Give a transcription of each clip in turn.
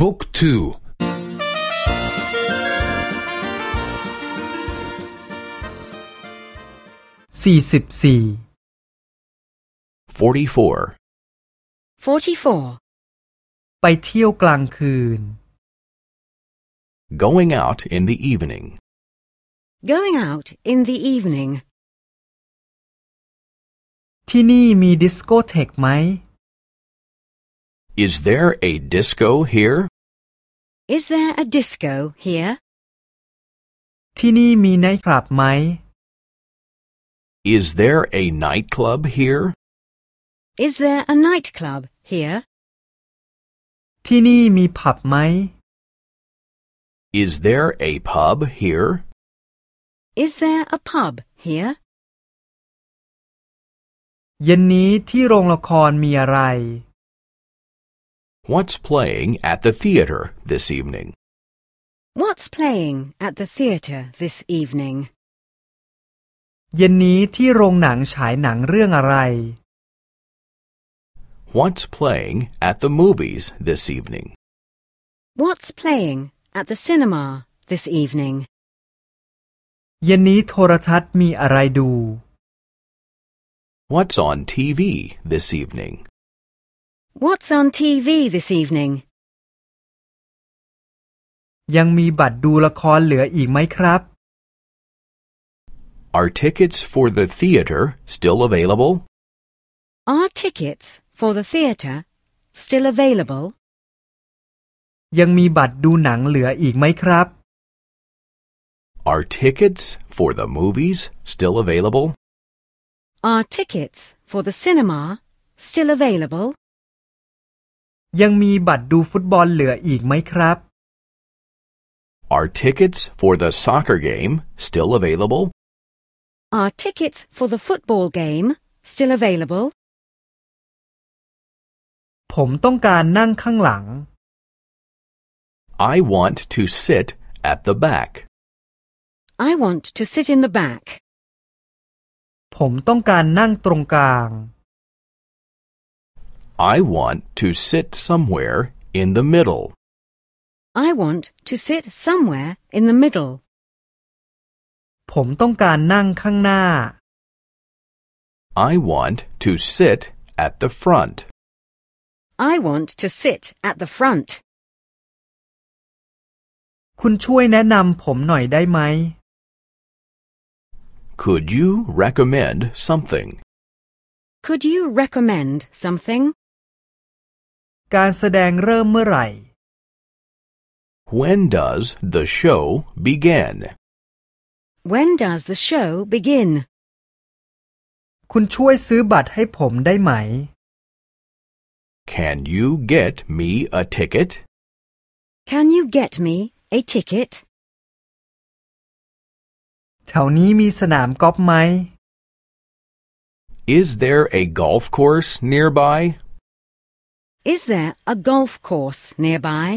บุ๊กทูสี่สิบสี่ 44. 44. ไปเที่ยวกลางคืน Going out in the evening. Going out in the evening. ที่นี่มีดิสโกเทกไหม Is there a disco here? Is there a disco here? ที่นี่มีไนท์คลับไหม Is there a nightclub here? Is there a nightclub here? ที่นี่มีผับไหม Is there a pub here? Is there a pub here? เย็นนี้ที่โรงละครมีอะไร What's playing at the theater this evening? What's playing at the theatre this evening? เย็นนี้ที่โรงหนังฉายหนังเรื่องอะไร What's playing at the movies this evening? What's playing at the cinema this evening? เย็นนี้โทรทัศน์มีอะไรดู What's on TV this evening? What's on TV this evening? ยังมีบัตรดูละครเหลืออีกไหมครับ Are tickets for the theater still available? Are tickets for the theatre still available? ยังมีบัตรดูหนังเหลืออีกไหมครับ Are tickets for the movies still available? Are tickets for the cinema still available? ยังมีบัตรดูฟุตบอลเหลืออีกไหมครับ Are tickets for the soccer game still available? Are tickets for the football game still available? ผมต้องการนั่งข้างหลัง I want to sit at the back. I want to sit in the back. ผมต้องการนั่งตรงกลาง I want to sit somewhere in the middle. I want to sit somewhere in the middle. ผมต้องการนั่งข้างหน้า I want to sit at the front. I want to sit at the front. คุณช่วยแนะนำผมหน่อยได้ไหม Could you recommend something? Could you recommend something? การแสดงเริ่มเมื่อไหร่ When does the show begin? When does the show begin? คุณช่วยซื้อบัตรให้ผมได้ไหม Can you get me a ticket? Can you get me a ticket? แถวนี้มีสนามกอล์ฟไหม Is there a golf course nearby? Is there a golf course nearby?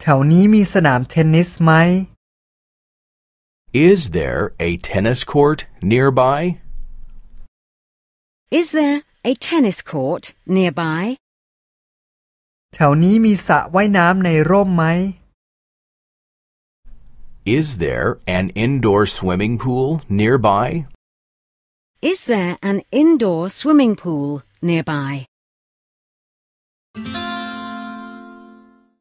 แถวนี้มีสนามเทนนิสไหม Is there a tennis court nearby? Is there a tennis court nearby? แถวนี้มีสระว่ายน้ำในร่มไหม Is there an indoor swimming pool nearby? Is there an indoor swimming pool nearby?